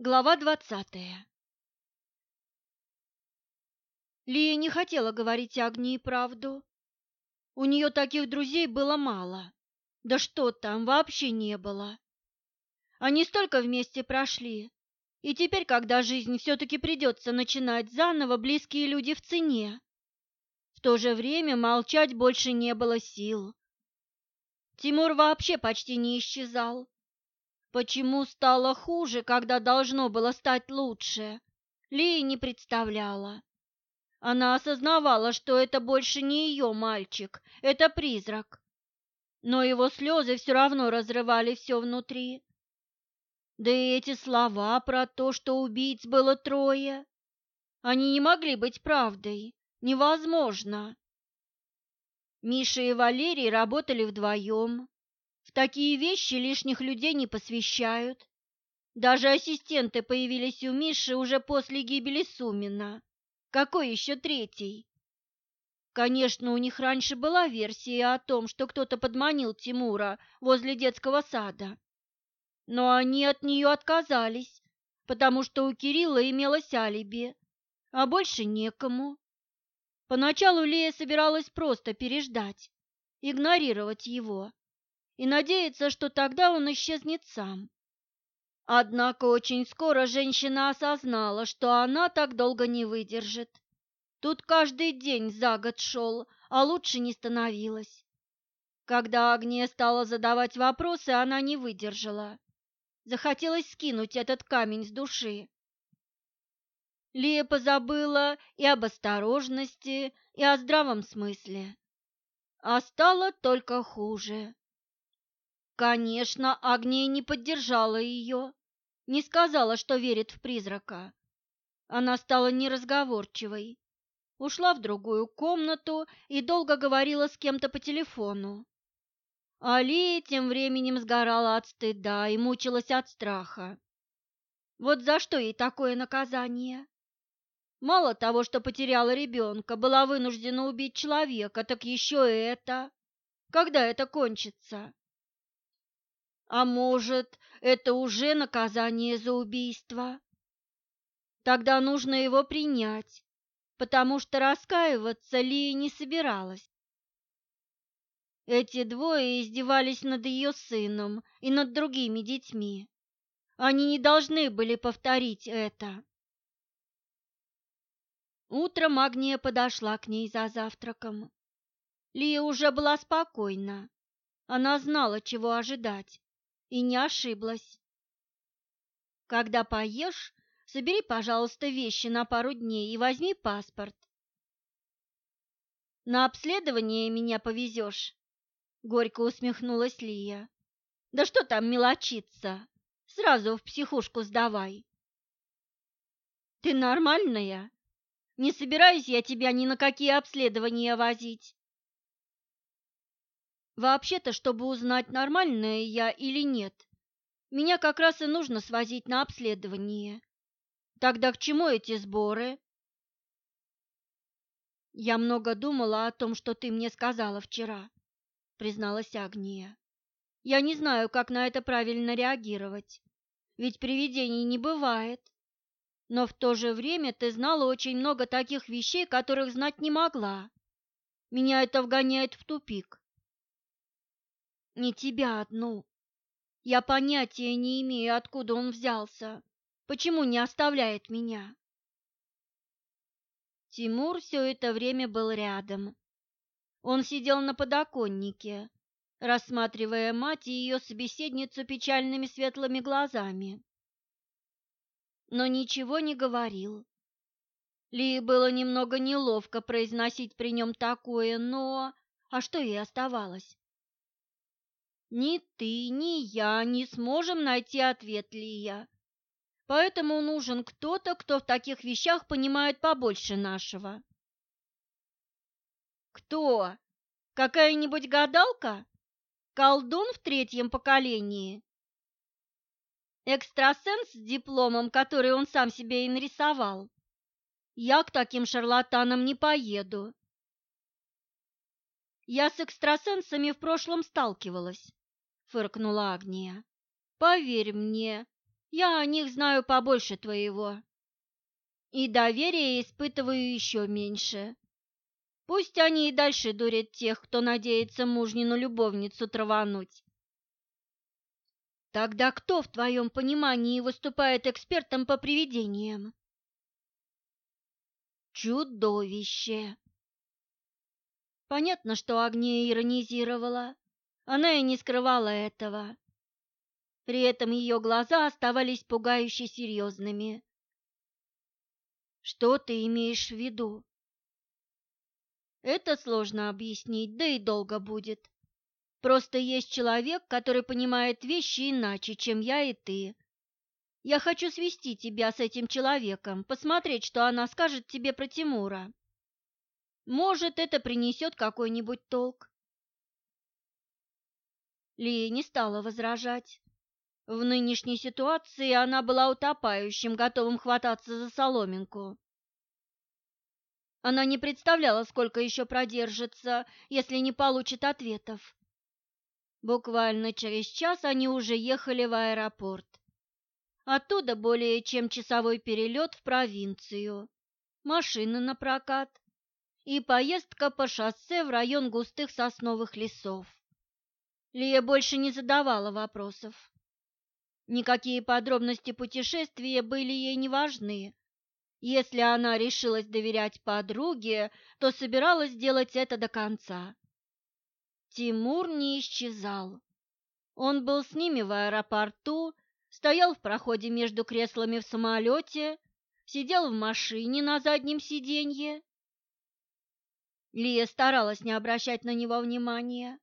Глава двадцатая Лия не хотела говорить Агнии правду. У нее таких друзей было мало. Да что там, вообще не было. Они столько вместе прошли. И теперь, когда жизнь все-таки придется начинать заново, близкие люди в цене. В то же время молчать больше не было сил. Тимур вообще почти не исчезал Почему стало хуже, когда должно было стать лучше, Лия не представляла. Она осознавала, что это больше не ее мальчик, это призрак. Но его слезы все равно разрывали все внутри. Да и эти слова про то, что убийц было трое, они не могли быть правдой, невозможно. Миша и Валерий работали вдвоем, в такие вещи лишних людей не посвящают. Даже ассистенты появились у Миши уже после гибели Сумина. Какой еще третий? Конечно, у них раньше была версия о том, что кто-то подманил Тимура возле детского сада. Но они от нее отказались, потому что у Кирилла имелось алиби, а больше некому. Поначалу Лея собиралась просто переждать, игнорировать его, и надеяться, что тогда он исчезнет сам. Однако очень скоро женщина осознала, что она так долго не выдержит. Тут каждый день за год шел, а лучше не становилось. Когда Агния стала задавать вопросы, она не выдержала. Захотелось скинуть этот камень с души. Лия позабыла и об осторожности, и о здравом смысле. А стало только хуже. Конечно, Агния не поддержала ее, не сказала, что верит в призрака. Она стала неразговорчивой, ушла в другую комнату и долго говорила с кем-то по телефону. Алия тем временем сгорала от стыда и мучилась от страха. Вот за что ей такое наказание? Мало того, что потеряла ребенка, была вынуждена убить человека, так еще и это. Когда это кончится? А может, это уже наказание за убийство? Тогда нужно его принять, потому что раскаиваться Лия не собиралась. Эти двое издевались над ее сыном и над другими детьми. Они не должны были повторить это. Утром Магния подошла к ней за завтраком. Лия уже была спокойна. Она знала, чего ожидать и не ошиблась. Когда поешь, собери, пожалуйста, вещи на пару дней и возьми паспорт. На обследование меня повезешь? Горько усмехнулась Лия. Да что там мелочиться? Сразу в психушку сдавай. Ты нормальная? Не собираюсь я тебя ни на какие обследования возить. Вообще-то, чтобы узнать, нормальная я или нет, меня как раз и нужно свозить на обследование. Тогда к чему эти сборы? Я много думала о том, что ты мне сказала вчера, призналась Агния. Я не знаю, как на это правильно реагировать, ведь привидений не бывает. Но в то же время ты знала очень много таких вещей, которых знать не могла. Меня это вгоняет в тупик. Не тебя одну. Я понятия не имею, откуда он взялся. Почему не оставляет меня? Тимур все это время был рядом. Он сидел на подоконнике, рассматривая мать и ее собеседницу печальными светлыми глазами. Но ничего не говорил. Ли было немного неловко произносить при нем такое, но... А что ей оставалось? Ни ты, ни я не сможем найти ответ, Лия. Поэтому нужен кто-то, кто в таких вещах понимает побольше нашего. Кто? Какая-нибудь гадалка? Колдун в третьем поколении? Экстрасенс с дипломом, который он сам себе и нарисовал? Я к таким шарлатанам не поеду. Я с экстрасенсами в прошлом сталкивалась фыркнула Агния. Поверь мне, Я о них знаю побольше твоего. И доверия испытываю еще меньше. Пусть они и дальше дурят тех, кто надеется мужнину любовницу травануть. Тогда кто, в твоем понимании, выступает экспертом по привидениям? Чудовище! Понятно, что Агния иронизировала. Она и не скрывала этого. При этом ее глаза оставались пугающе серьезными. «Что ты имеешь в виду?» «Это сложно объяснить, да и долго будет. Просто есть человек, который понимает вещи иначе, чем я и ты. Я хочу свести тебя с этим человеком, посмотреть, что она скажет тебе про Тимура. Может, это принесет какой-нибудь толк. Лия не стала возражать. В нынешней ситуации она была утопающим, готовым хвататься за соломинку. Она не представляла, сколько еще продержится, если не получит ответов. Буквально через час они уже ехали в аэропорт. Оттуда более чем часовой перелет в провинцию, машины на прокат и поездка по шоссе в район густых сосновых лесов. Лия больше не задавала вопросов. Никакие подробности путешествия были ей не важны. Если она решилась доверять подруге, то собиралась сделать это до конца. Тимур не исчезал. Он был с ними в аэропорту, стоял в проходе между креслами в самолете, сидел в машине на заднем сиденье Лия старалась не обращать на него внимания,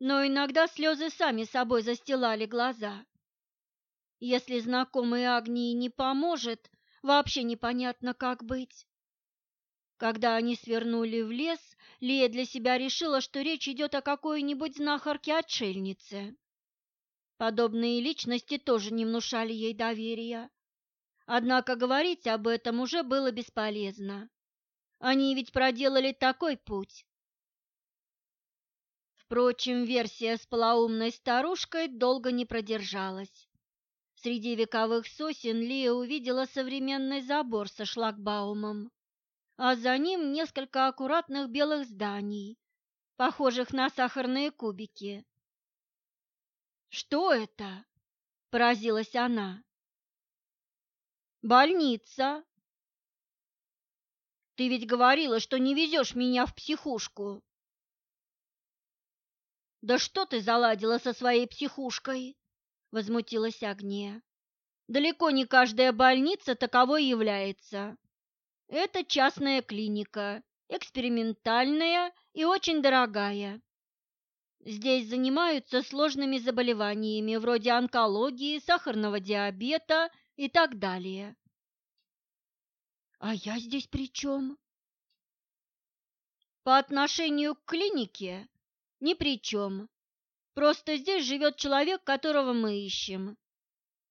но иногда слезы сами собой застилали глаза. Если знакомый Агнии не поможет, вообще непонятно, как быть. Когда они свернули в лес, Лия для себя решила, что речь идет о какой-нибудь знахарке-отшельнице. Подобные личности тоже не внушали ей доверия. Однако говорить об этом уже было бесполезно. Они ведь проделали такой путь. Впрочем, версия с полоумной старушкой долго не продержалась. Среди вековых сосен Лия увидела современный забор со шлагбаумом, а за ним несколько аккуратных белых зданий, похожих на сахарные кубики. «Что это?» – поразилась она. «Больница», ты ведь говорила, что не везешь меня в психушку. Да что ты заладила со своей психушкой? Возмутилась Агния. Далеко не каждая больница таковой является. Это частная клиника, экспериментальная и очень дорогая. Здесь занимаются сложными заболеваниями вроде онкологии, сахарного диабета и так далее. А я здесь при чем? По отношению к клинике ни при чем. Просто здесь живет человек, которого мы ищем.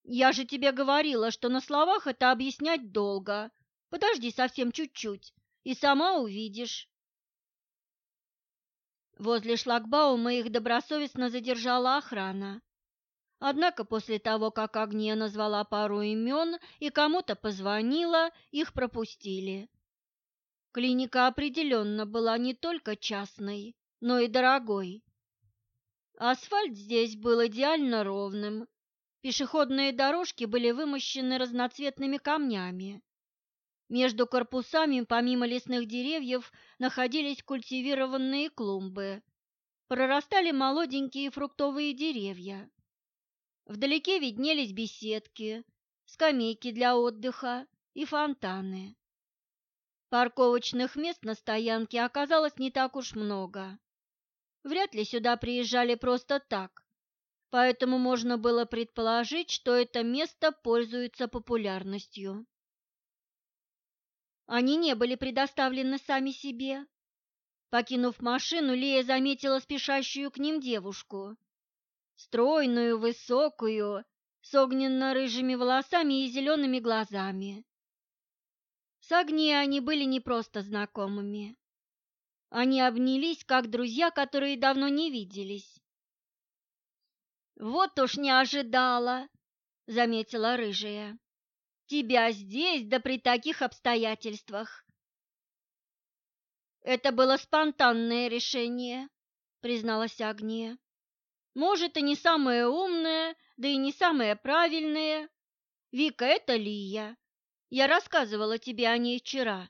Я же тебе говорила, что на словах это объяснять долго. Подожди совсем чуть-чуть, и сама увидишь. Возле шлагбаума их добросовестно задержала охрана. Однако после того, как Агния назвала пару имен и кому-то позвонила, их пропустили. Клиника определенно была не только частной, но и дорогой. Асфальт здесь был идеально ровным, пешеходные дорожки были вымощены разноцветными камнями. Между корпусами, помимо лесных деревьев, находились культивированные клумбы. Прорастали молоденькие фруктовые деревья. Вдалеке виднелись беседки, скамейки для отдыха и фонтаны. Парковочных мест на стоянке оказалось не так уж много. Вряд ли сюда приезжали просто так, поэтому можно было предположить, что это место пользуется популярностью. Они не были предоставлены сами себе. Покинув машину, Лея заметила спешащую к ним девушку стройную, высокую, с огненно-рыжими волосами и зелеными глазами. С Агнией они были не просто знакомыми. Они обнялись, как друзья, которые давно не виделись. «Вот уж не ожидала!» — заметила рыжая. Тебя здесь, да при таких обстоятельствах. Это было спонтанное решение, призналась Агния. Может, и не самое умное, да и не самое правильное. Вика, это Лия. Я рассказывала тебе о ней вчера.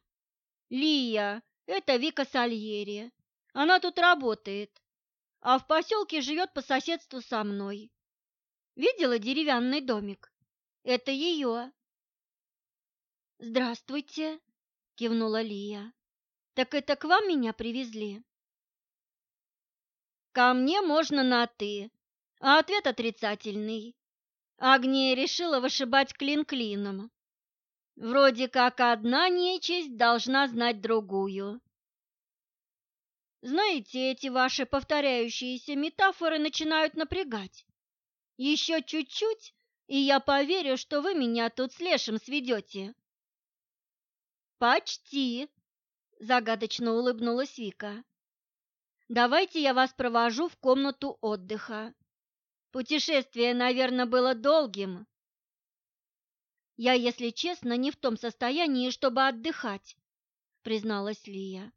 Лия, это Вика Сальери. Она тут работает, а в поселке живет по соседству со мной. Видела деревянный домик? Это ее. «Здравствуйте», — кивнула Лия. «Так это к вам меня привезли?» «Ко мне можно на «ты», а ответ отрицательный. Агния решила вышибать клин клином. Вроде как одна нечисть должна знать другую. Знаете, эти ваши повторяющиеся метафоры начинают напрягать. Еще чуть-чуть, и я поверю, что вы меня тут с Лешим сведете. «Почти!» – загадочно улыбнулась Вика. «Давайте я вас провожу в комнату отдыха. Путешествие, наверное, было долгим. Я, если честно, не в том состоянии, чтобы отдыхать», – призналась Лия.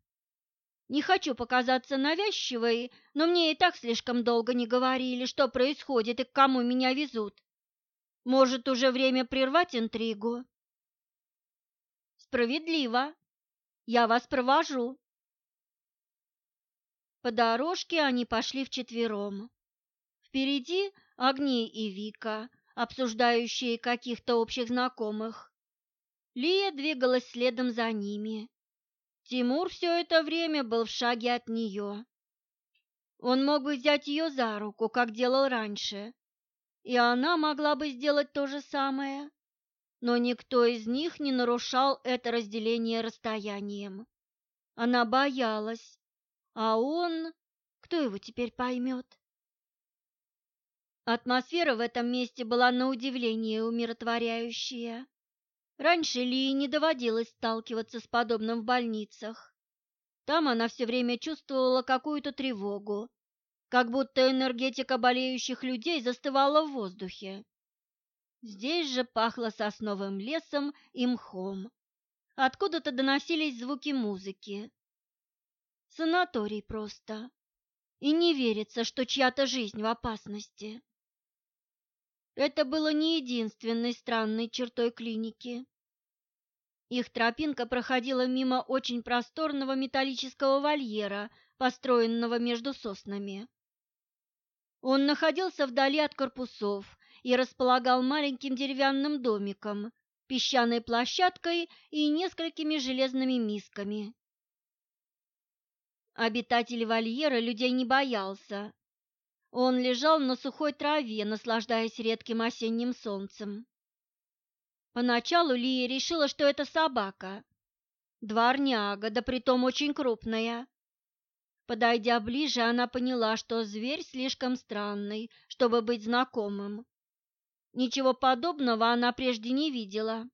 «Не хочу показаться навязчивой, но мне и так слишком долго не говорили, что происходит и к кому меня везут. Может, уже время прервать интригу?» Справедливо. Я вас провожу. По дорожке они пошли вчетвером. Впереди Агния и Вика, обсуждающие каких-то общих знакомых. Лия двигалась следом за ними. Тимур все это время был в шаге от нее. Он мог бы взять ее за руку, как делал раньше, и она могла бы сделать то же самое но никто из них не нарушал это разделение расстоянием. Она боялась, а он... Кто его теперь поймет? Атмосфера в этом месте была на удивление умиротворяющая. Раньше Лии не доводилось сталкиваться с подобным в больницах. Там она все время чувствовала какую-то тревогу, как будто энергетика болеющих людей застывала в воздухе. Здесь же пахло сосновым лесом и мхом. Откуда-то доносились звуки музыки. Санаторий просто. И не верится, что чья-то жизнь в опасности. Это было не единственной странной чертой клиники. Их тропинка проходила мимо очень просторного металлического вольера, построенного между соснами. Он находился вдали от корпусов и располагал маленьким деревянным домиком, песчаной площадкой и несколькими железными мисками. Обитатель вольера людей не боялся. Он лежал на сухой траве, наслаждаясь редким осенним солнцем. Поначалу Лия решила, что это собака. Дворняга, да притом очень крупная. Подойдя ближе, она поняла, что зверь слишком странный, чтобы быть знакомым. Ничего подобного она прежде не видела.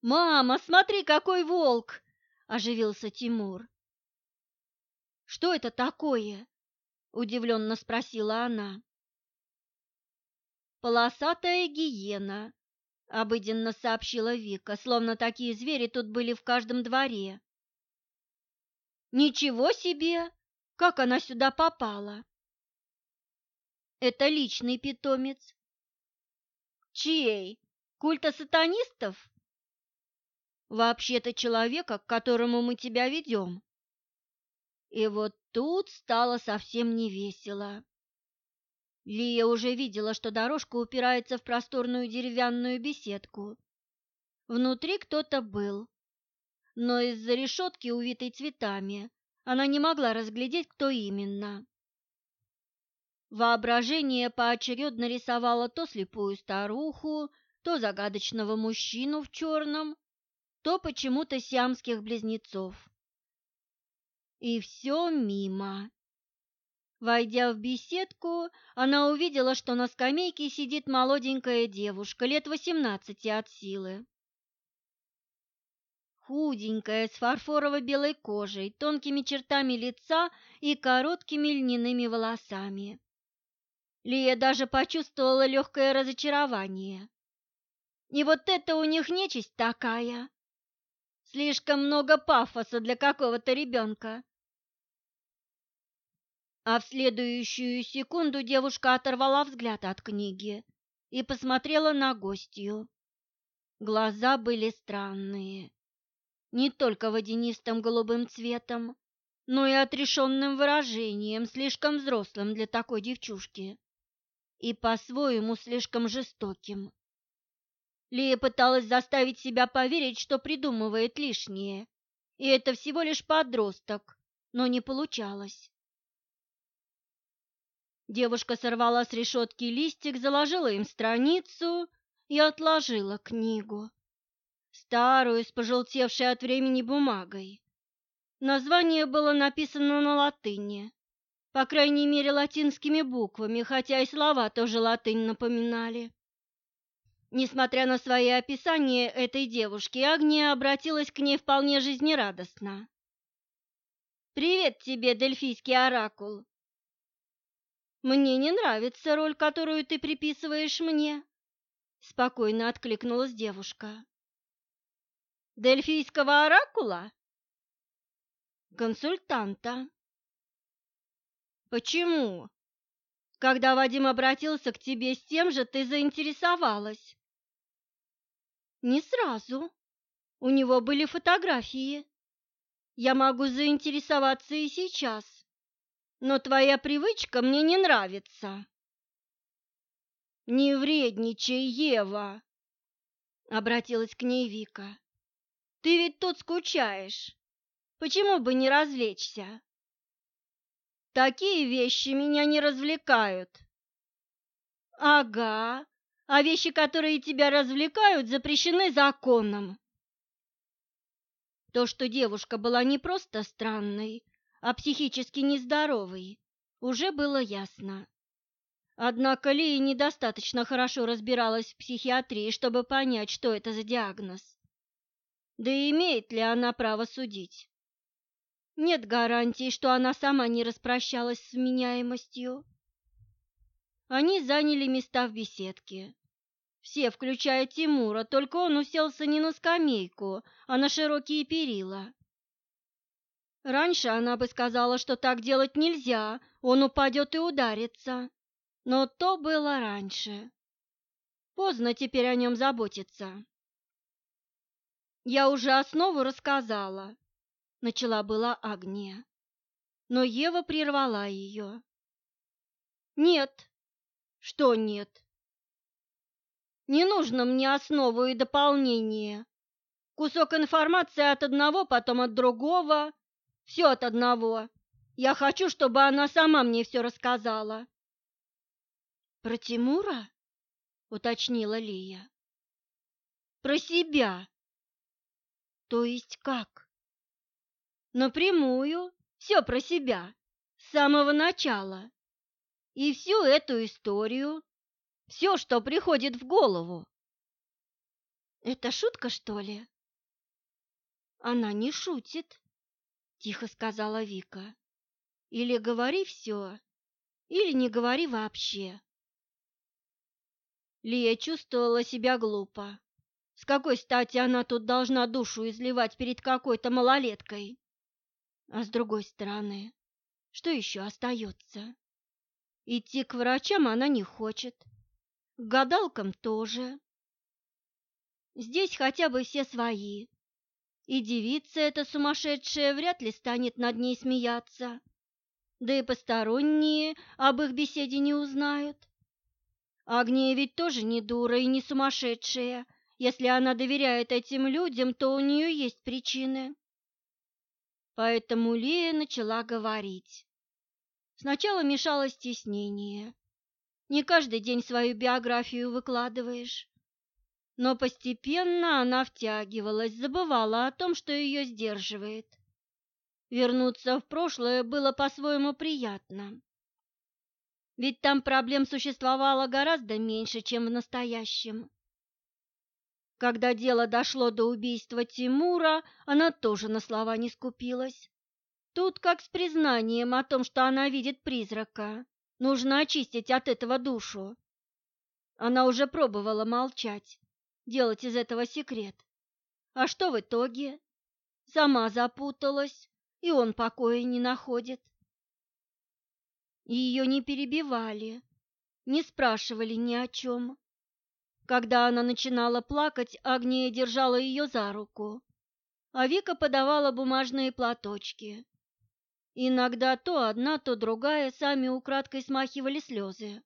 «Мама, смотри, какой волк!» – оживился Тимур. «Что это такое?» – удивленно спросила она. «Полосатая гиена», – обыденно сообщила Вика, словно такие звери тут были в каждом дворе. «Ничего себе! Как она сюда попала?» Это личный питомец. Чей? Культа сатанистов? Вообще-то человека, к которому мы тебя ведем. И вот тут стало совсем невесело. Лия уже видела, что дорожка упирается в просторную деревянную беседку. Внутри кто-то был, но из-за решетки, увитой цветами, она не могла разглядеть, кто именно. Воображение поочередно рисовало то слепую старуху, то загадочного мужчину в черном, то почему-то сиамских близнецов. И все мимо. Войдя в беседку, она увидела, что на скамейке сидит молоденькая девушка, лет восемнадцати от силы. Худенькая, с фарфорово-белой кожей, тонкими чертами лица и короткими льняными волосами. Лия даже почувствовала легкое разочарование. И вот это у них нечисть такая. Слишком много пафоса для какого-то ребенка. А в следующую секунду девушка оторвала взгляд от книги и посмотрела на гостью. Глаза были странные, не только водянистым голубым цветом, но и отрешенным выражением, слишком взрослым для такой девчушки и по-своему слишком жестоким. Лия пыталась заставить себя поверить, что придумывает лишнее, и это всего лишь подросток, но не получалось. Девушка сорвала с решетки листик, заложила им страницу и отложила книгу. Старую, с пожелтевшей от времени бумагой. Название было написано на латыни, по крайней мере латинскими буквами, хотя и слова тоже латынь напоминали. Несмотря на свои описания этой девушки, Агния обратилась к ней вполне жизнерадостно. «Привет тебе, Дельфийский оракул!» «Мне не нравится роль, которую ты приписываешь мне», — спокойно откликнулась девушка. «Дельфийского оракула?» «Консультанта». «Почему? Когда Вадим обратился к тебе с тем же, ты заинтересовалась?» «Не сразу. У него были фотографии. Я могу заинтересоваться и сейчас но твоя привычка мне не нравится. Не вредничай, Ева, обратилась к ней Вика. Ты ведь тут скучаешь. Почему бы не развлечься? Такие вещи меня не развлекают. Ага, а вещи, которые тебя развлекают, запрещены законом. То, что девушка была не просто странной, а психически нездоровый, уже было ясно. Однако Лия недостаточно хорошо разбиралась в психиатрии, чтобы понять, что это за диагноз. Да и имеет ли она право судить? Нет гарантии, что она сама не распрощалась с вменяемостью. Они заняли места в беседке. Все, включая Тимура, только он уселся не на скамейку, а на широкие перила. Раньше она бы сказала, что так делать нельзя, он упадет и ударится. Но то было раньше. Поздно теперь о нем заботиться. Я уже основу рассказала, начала была Агния. Но Ева прервала ее. Нет. Что нет? Не нужно мне основу и дополнение. Кусок информации от одного, потом от другого, все от одного. Я хочу, чтобы она сама мне все рассказала. Про Тимура? уточнила Лия. Про себя. То есть как? Напрямую, все про себя, с самого начала. И всю эту историю, все, что приходит в голову. Это шутка, что ли? Она не шутит тихо сказала Вика. Или говори все, или не говори вообще. Лия чувствовала себя глупо. С какой стати она тут должна душу изливать перед какой-то малолеткой? А с другой стороны, что еще остается? Идти к врачам она не хочет, к гадалкам тоже. Здесь хотя бы все свои, и девица эта сумасшедшая вряд ли станет над ней смеяться. Да и посторонние об их беседе не узнают. Агния ведь тоже не дура и не сумасшедшая. Если она доверяет этим людям, то у нее есть причины. Поэтому Лия начала говорить. Сначала мешало стеснение. Не каждый день свою биографию выкладываешь. Но постепенно она втягивалась, забывала о том, что ее сдерживает. Вернуться в прошлое было по-своему приятно. Ведь там проблем существовало гораздо меньше, чем в настоящем. Когда дело дошло до убийства Тимура, она тоже на слова не скупилась. Тут как с признанием о том, что она видит призрака, Нужно очистить от этого душу. Она уже пробовала молчать, делать из этого секрет. А что в итоге? Сама запуталась, и он покоя не находит. Ее не перебивали, не спрашивали ни о чем. Когда она начинала плакать, Агния держала ее за руку, а Вика подавала бумажные платочки. Иногда то одна, то другая сами украдкой смахивали слезы.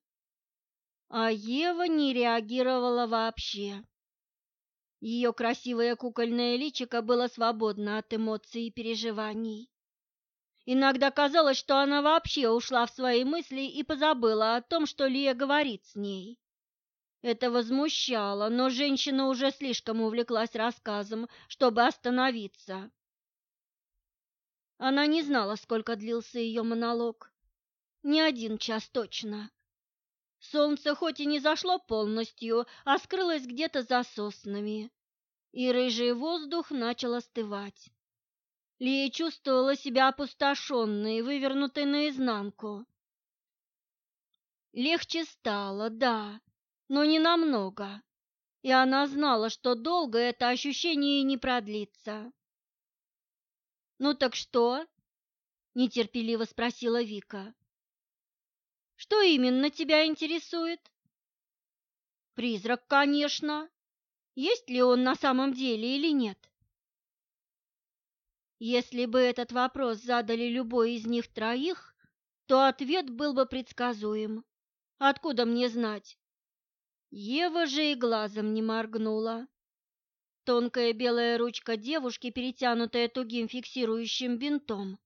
А Ева не реагировала вообще. Ее красивое кукольное личико было свободно от эмоций и переживаний. Иногда казалось, что она вообще ушла в свои мысли и позабыла о том, что Лия говорит с ней. Это возмущало, но женщина уже слишком увлеклась рассказом, чтобы остановиться. Она не знала, сколько длился ее монолог. Не один час точно. Солнце хоть и не зашло полностью, а скрылось где-то за соснами, и рыжий воздух начал остывать. Лия чувствовала себя опустошенной, вывернутой наизнанку. Легче стало, да, но не намного, и она знала, что долго это ощущение не продлится. «Ну так что?» – нетерпеливо спросила Вика. «Что именно тебя интересует?» «Призрак, конечно. Есть ли он на самом деле или нет?» Если бы этот вопрос задали любой из них троих, то ответ был бы предсказуем. Откуда мне знать? Ева же и глазом не моргнула. Тонкая белая ручка девушки, перетянутая тугим фиксирующим бинтом,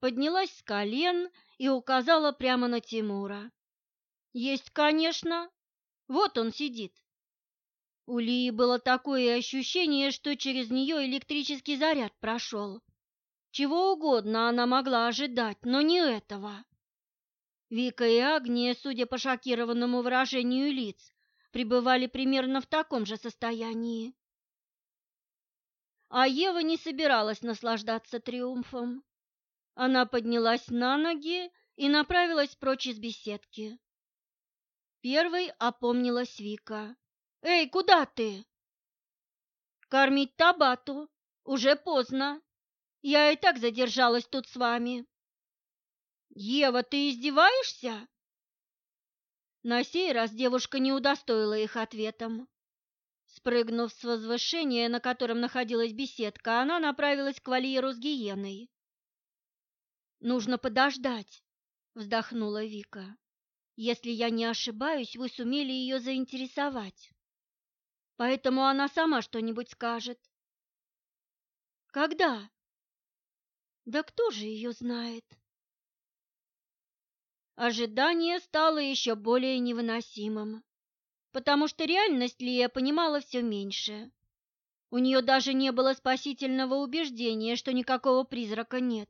поднялась с колен и указала прямо на Тимура. «Есть, конечно. Вот он сидит». У Лии было такое ощущение, что через нее электрический заряд прошел. Чего угодно она могла ожидать, но не этого. Вика и Агния, судя по шокированному выражению лиц, пребывали примерно в таком же состоянии. А Ева не собиралась наслаждаться триумфом. Она поднялась на ноги и направилась прочь из беседки. Первой опомнилась Вика. «Эй, куда ты?» «Кормить Табату. Уже поздно. Я и так задержалась тут с вами». «Ева, ты издеваешься?» На сей раз девушка не удостоила их ответом. Спрыгнув с возвышения, на котором находилась беседка, она направилась к вольеру с гиеной. «Нужно подождать», — вздохнула Вика. «Если я не ошибаюсь, вы сумели ее заинтересовать. Поэтому она сама что-нибудь скажет». «Когда?» «Да кто же ее знает?» Ожидание стало еще более невыносимым, потому что реальность Лия понимала все меньше. У нее даже не было спасительного убеждения, что никакого призрака нет.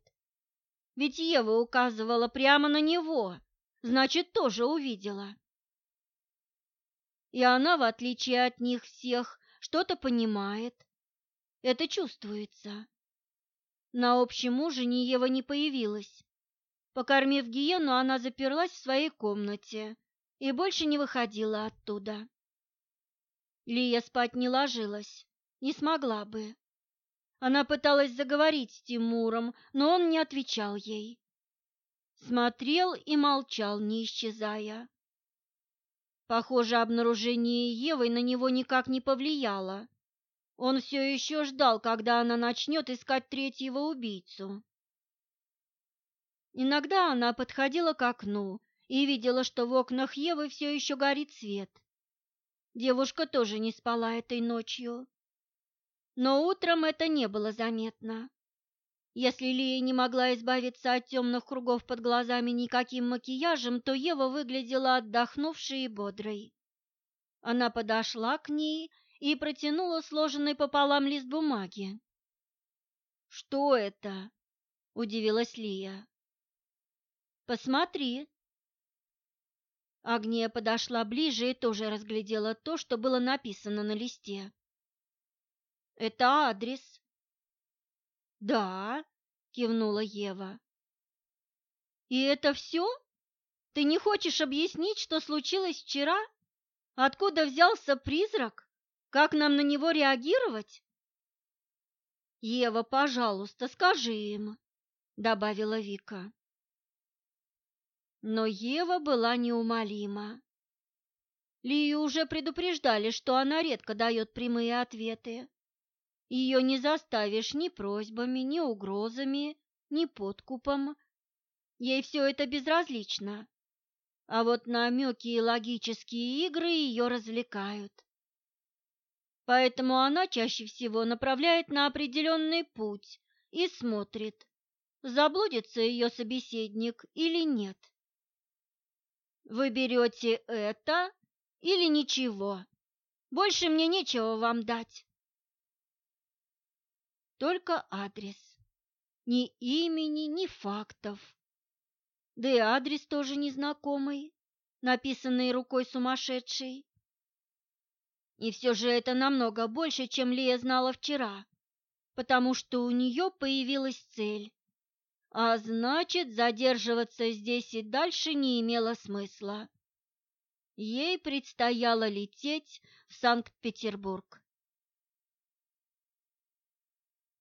Ведь Ева указывала прямо на него, значит, тоже увидела. И она, в отличие от них всех, что-то понимает. Это чувствуется. На общем ужине Ева не появилась. Покормив гиену, она заперлась в своей комнате и больше не выходила оттуда. Лия спать не ложилась, не смогла бы. Она пыталась заговорить с Тимуром, но он не отвечал ей. Смотрел и молчал, не исчезая. Похоже, обнаружение Евы на него никак не повлияло. Он все еще ждал, когда она начнет искать третьего убийцу. Иногда она подходила к окну и видела, что в окнах Евы все еще горит свет. Девушка тоже не спала этой ночью. Но утром это не было заметно. Если Лия не могла избавиться от темных кругов под глазами никаким макияжем, то Ева выглядела отдохнувшей и бодрой. Она подошла к ней и протянула сложенный пополам лист бумаги. «Что это?» – удивилась Лия. Посмотри. Агния подошла ближе и тоже разглядела то, что было написано на листе. Это адрес. Да, кивнула Ева. И это все? Ты не хочешь объяснить, что случилось вчера? Откуда взялся призрак? Как нам на него реагировать? Ева, пожалуйста, скажи им, добавила Вика. Но Ева была неумолима. Лию уже предупреждали, что она редко дает прямые ответы. Ее не заставишь ни просьбами, ни угрозами, ни подкупом. Ей все это безразлично. А вот намеки и логические игры ее развлекают. Поэтому она чаще всего направляет на определенный путь и смотрит, заблудится ее собеседник или нет. Вы берете это или ничего. Больше мне нечего вам дать. Только адрес. Ни имени, ни фактов. Да и адрес тоже незнакомый, написанный рукой сумасшедшей. И все же это намного больше, чем Лия знала вчера, потому что у нее появилась цель. А значит, задерживаться здесь и дальше не имело смысла. Ей предстояло лететь в Санкт-Петербург.